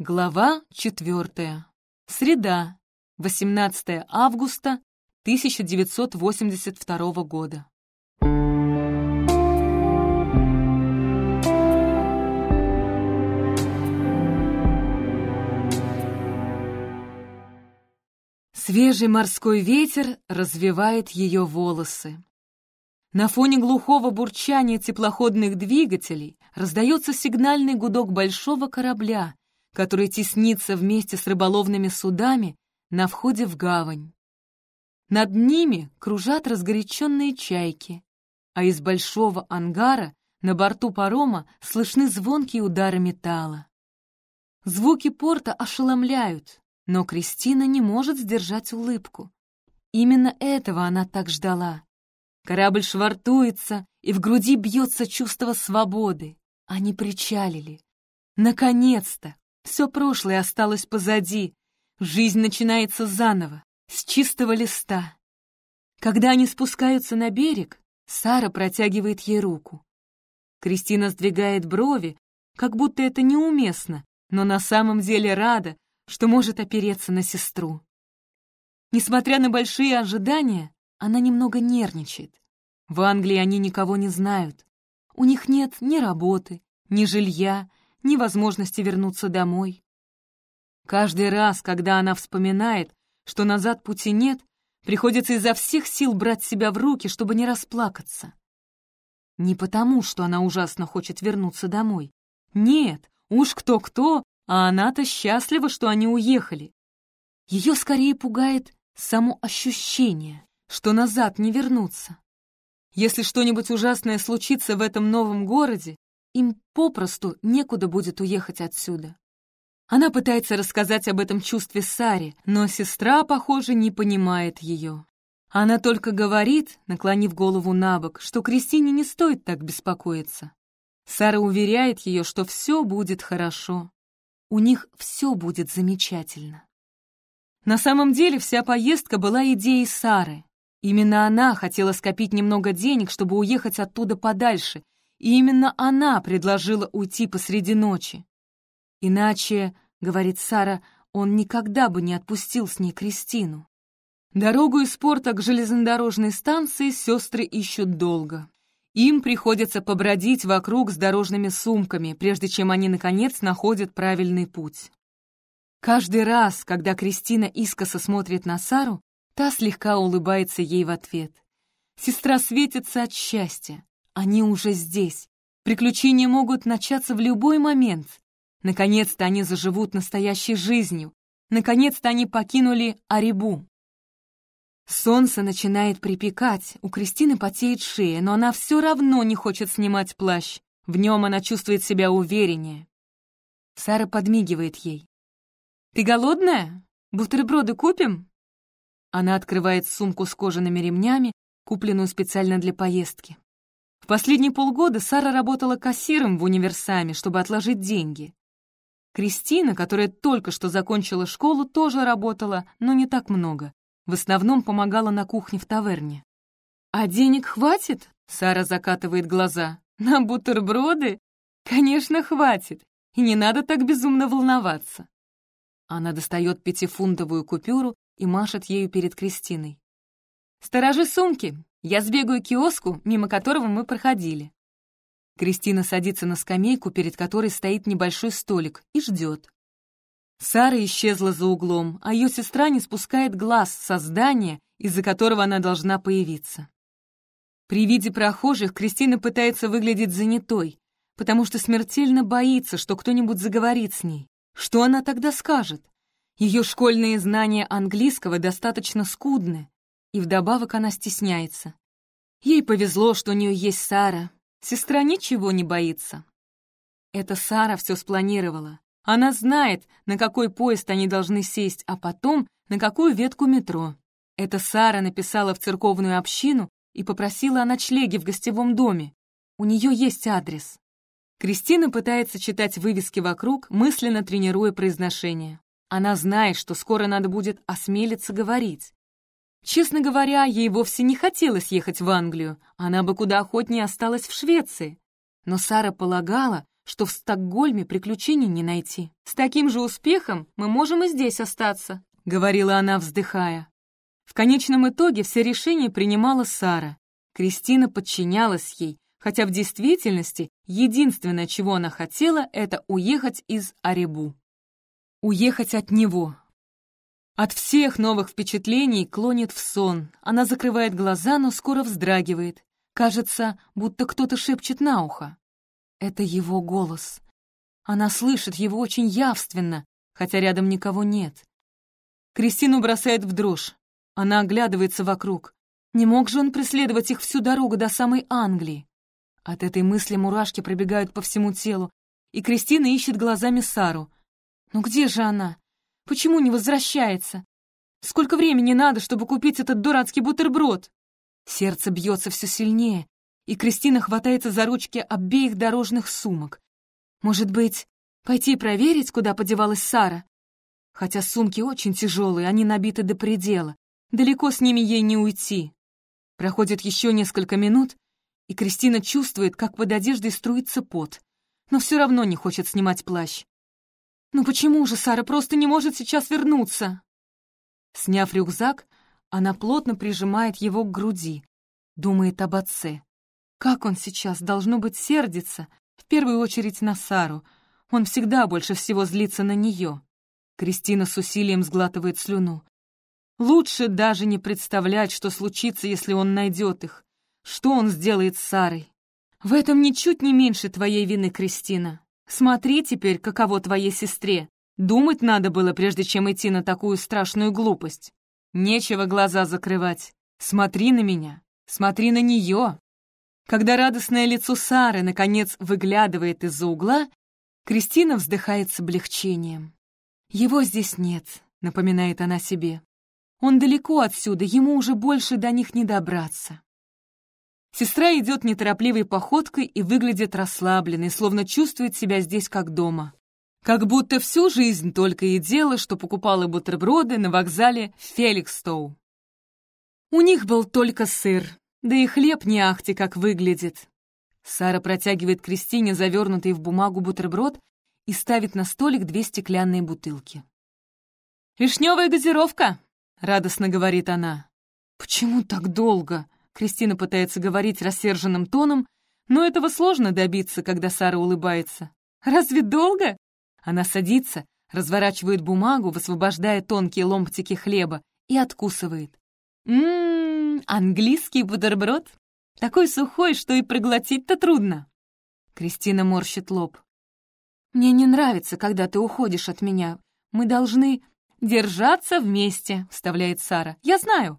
Глава четвертая. Среда. 18 августа 1982 года. Свежий морской ветер развивает ее волосы. На фоне глухого бурчания теплоходных двигателей раздается сигнальный гудок большого корабля, который теснится вместе с рыболовными судами на входе в гавань. Над ними кружат разгоряченные чайки, а из большого ангара на борту парома слышны звонкие удары металла. Звуки порта ошеломляют, но Кристина не может сдержать улыбку. Именно этого она так ждала. Корабль швартуется, и в груди бьется чувство свободы. Они причалили. Наконец-то! Все прошлое осталось позади. Жизнь начинается заново, с чистого листа. Когда они спускаются на берег, Сара протягивает ей руку. Кристина сдвигает брови, как будто это неуместно, но на самом деле рада, что может опереться на сестру. Несмотря на большие ожидания, она немного нервничает. В Англии они никого не знают. У них нет ни работы, ни жилья, ни возможности вернуться домой. Каждый раз, когда она вспоминает, что назад пути нет, приходится изо всех сил брать себя в руки, чтобы не расплакаться. Не потому, что она ужасно хочет вернуться домой. Нет, уж кто-кто, а она-то счастлива, что они уехали. Ее скорее пугает само ощущение, что назад не вернуться. Если что-нибудь ужасное случится в этом новом городе, им попросту некуда будет уехать отсюда. Она пытается рассказать об этом чувстве Саре, но сестра, похоже, не понимает ее. Она только говорит, наклонив голову на бок, что Кристине не стоит так беспокоиться. Сара уверяет ее, что все будет хорошо. У них все будет замечательно. На самом деле вся поездка была идеей Сары. Именно она хотела скопить немного денег, чтобы уехать оттуда подальше, и именно она предложила уйти посреди ночи. Иначе, — говорит Сара, — он никогда бы не отпустил с ней Кристину. Дорогу из порта к железнодорожной станции сестры ищут долго. Им приходится побродить вокруг с дорожными сумками, прежде чем они, наконец, находят правильный путь. Каждый раз, когда Кристина искоса смотрит на Сару, Та слегка улыбается ей в ответ. Сестра светится от счастья. Они уже здесь. Приключения могут начаться в любой момент. Наконец-то они заживут настоящей жизнью. Наконец-то они покинули Арибу. Солнце начинает припекать, у Кристины потеет шея, но она все равно не хочет снимать плащ. В нем она чувствует себя увереннее. Сара подмигивает ей. «Ты голодная? Бутерброды купим?» Она открывает сумку с кожаными ремнями, купленную специально для поездки. В последние полгода Сара работала кассиром в универсаме, чтобы отложить деньги. Кристина, которая только что закончила школу, тоже работала, но не так много. В основном помогала на кухне в таверне. «А денег хватит?» — Сара закатывает глаза. «На бутерброды? Конечно, хватит. И не надо так безумно волноваться». Она достает пятифунтовую купюру и машет ею перед Кристиной. «Сторожи сумки! Я сбегаю к киоску, мимо которого мы проходили». Кристина садится на скамейку, перед которой стоит небольшой столик, и ждет. Сара исчезла за углом, а ее сестра не спускает глаз со здания, из-за которого она должна появиться. При виде прохожих Кристина пытается выглядеть занятой, потому что смертельно боится, что кто-нибудь заговорит с ней. Что она тогда скажет? Ее школьные знания английского достаточно скудны, и вдобавок она стесняется. Ей повезло, что у нее есть Сара. Сестра ничего не боится. Это Сара все спланировала. Она знает, на какой поезд они должны сесть, а потом на какую ветку метро. Это Сара написала в церковную общину и попросила о ночлеге в гостевом доме. У нее есть адрес. Кристина пытается читать вывески вокруг, мысленно тренируя произношение. Она знает, что скоро надо будет осмелиться говорить. Честно говоря, ей вовсе не хотелось ехать в Англию, она бы куда охотнее осталась в Швеции. Но Сара полагала, что в Стокгольме приключений не найти. С таким же успехом мы можем и здесь остаться», — говорила она, вздыхая. В конечном итоге все решения принимала Сара. Кристина подчинялась ей, хотя в действительности единственное, чего она хотела, это уехать из Аребу. Уехать от него. От всех новых впечатлений клонит в сон. Она закрывает глаза, но скоро вздрагивает. Кажется, будто кто-то шепчет на ухо. Это его голос. Она слышит его очень явственно, хотя рядом никого нет. Кристину бросает в дрожь. Она оглядывается вокруг. Не мог же он преследовать их всю дорогу до самой Англии? От этой мысли мурашки пробегают по всему телу, и Кристина ищет глазами Сару. «Ну где же она? Почему не возвращается? Сколько времени надо, чтобы купить этот дурацкий бутерброд?» Сердце бьется все сильнее, и Кристина хватается за ручки обеих дорожных сумок. Может быть, пойти проверить, куда подевалась Сара? Хотя сумки очень тяжелые, они набиты до предела. Далеко с ними ей не уйти. Проходит еще несколько минут, и Кристина чувствует, как под одеждой струится пот, но все равно не хочет снимать плащ. «Ну почему же Сара просто не может сейчас вернуться?» Сняв рюкзак, она плотно прижимает его к груди, думает об отце. Как он сейчас, должно быть, сердится, в первую очередь на Сару. Он всегда больше всего злится на нее. Кристина с усилием сглатывает слюну. Лучше даже не представлять, что случится, если он найдет их. Что он сделает с Сарой? В этом ничуть не меньше твоей вины, Кристина. Смотри теперь, каково твоей сестре. Думать надо было, прежде чем идти на такую страшную глупость. Нечего глаза закрывать. Смотри на меня. Смотри на нее. Когда радостное лицо Сары, наконец, выглядывает из-за угла, Кристина вздыхает с облегчением. «Его здесь нет», — напоминает она себе. «Он далеко отсюда, ему уже больше до них не добраться». Сестра идет неторопливой походкой и выглядит расслабленной, словно чувствует себя здесь как дома. Как будто всю жизнь только и дело, что покупала бутерброды на вокзале Феликстоу. У них был только сыр, да и хлеб не ахти как выглядит. Сара протягивает Кристине завернутый в бумагу бутерброд и ставит на столик две стеклянные бутылки. «Вишневая газировка!» — радостно говорит она. «Почему так долго?» Кристина пытается говорить рассерженным тоном, но этого сложно добиться, когда Сара улыбается. «Разве долго?» Она садится, разворачивает бумагу, высвобождая тонкие ломтики хлеба и откусывает. «Ммм, английский бутерброд? Такой сухой, что и проглотить-то трудно». Кристина морщит лоб. «Мне не нравится, когда ты уходишь от меня. Мы должны держаться вместе», — вставляет Сара. «Я знаю».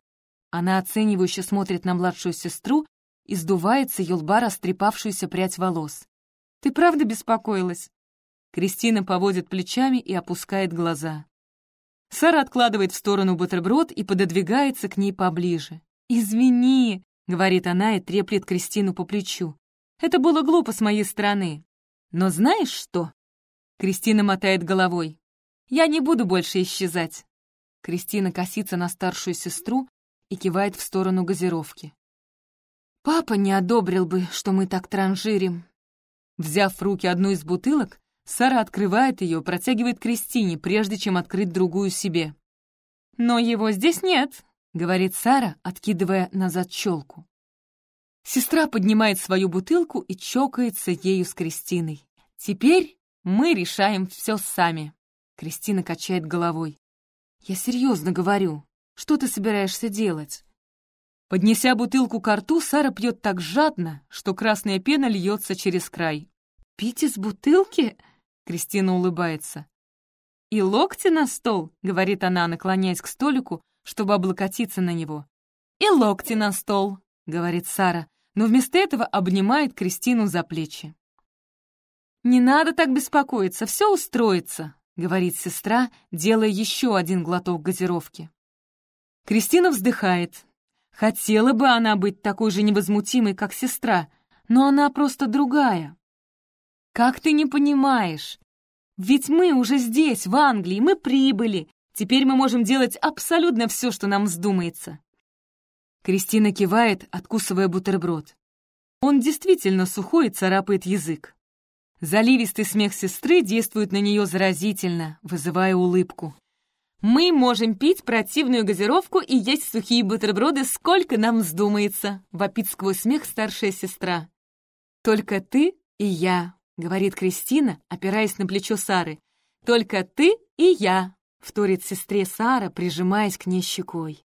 Она оценивающе смотрит на младшую сестру и сдувает с ее растрепавшуюся прядь волос. «Ты правда беспокоилась?» Кристина поводит плечами и опускает глаза. Сара откладывает в сторону бутерброд и пододвигается к ней поближе. «Извини», — говорит она и треплет Кристину по плечу. «Это было глупо с моей стороны. Но знаешь что?» Кристина мотает головой. «Я не буду больше исчезать». Кристина косится на старшую сестру, и кивает в сторону газировки. «Папа не одобрил бы, что мы так транжирим». Взяв в руки одну из бутылок, Сара открывает ее, протягивает Кристине, прежде чем открыть другую себе. «Но его здесь нет», — говорит Сара, откидывая назад челку. Сестра поднимает свою бутылку и чокается ею с Кристиной. «Теперь мы решаем все сами». Кристина качает головой. «Я серьезно говорю. Что ты собираешься делать?» Поднеся бутылку к рту, Сара пьет так жадно, что красная пена льется через край. «Пить из бутылки?» — Кристина улыбается. «И локти на стол», — говорит она, наклоняясь к столику, чтобы облокотиться на него. «И локти на стол», — говорит Сара, но вместо этого обнимает Кристину за плечи. «Не надо так беспокоиться, все устроится», — говорит сестра, делая еще один глоток газировки. Кристина вздыхает. Хотела бы она быть такой же невозмутимой, как сестра, но она просто другая. «Как ты не понимаешь? Ведь мы уже здесь, в Англии, мы прибыли. Теперь мы можем делать абсолютно все, что нам вздумается». Кристина кивает, откусывая бутерброд. Он действительно сухой и царапает язык. Заливистый смех сестры действует на нее заразительно, вызывая улыбку. «Мы можем пить противную газировку и есть сухие бутерброды, сколько нам вздумается», — вопит сквозь смех старшая сестра. «Только ты и я», — говорит Кристина, опираясь на плечо Сары. «Только ты и я», — вторит сестре Сара, прижимаясь к ней щекой.